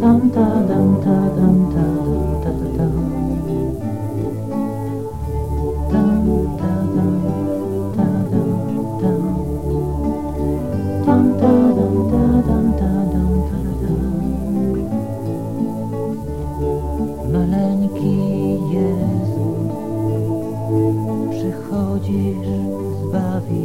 tam ta dam ta dam ta ta tam ta ta tam maleńki Jezu przychodzisz zbawić.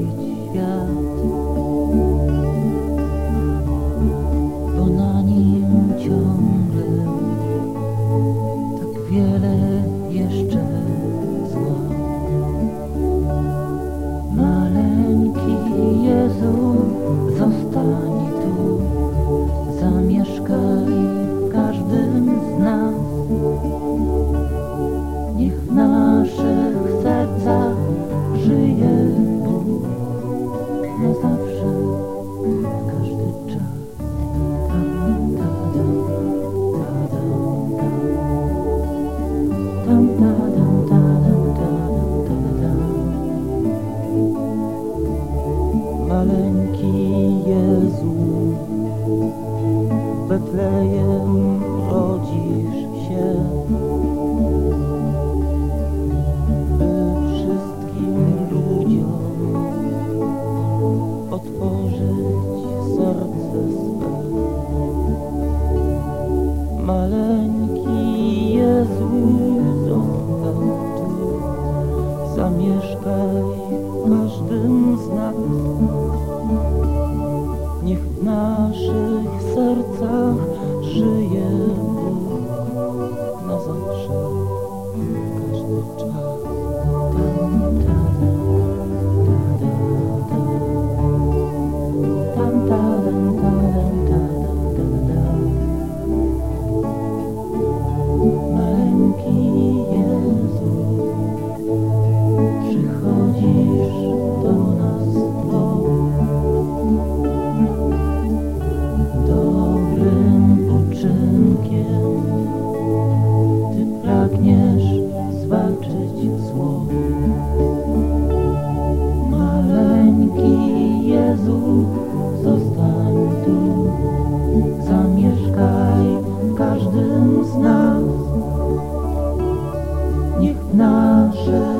Betlejem rodzisz się, by wszystkim ludziom otworzyć serce swe. Maleńki Jezu zamieszkaj w każdym z nas. Niech nasze sercach żyje. sunshine.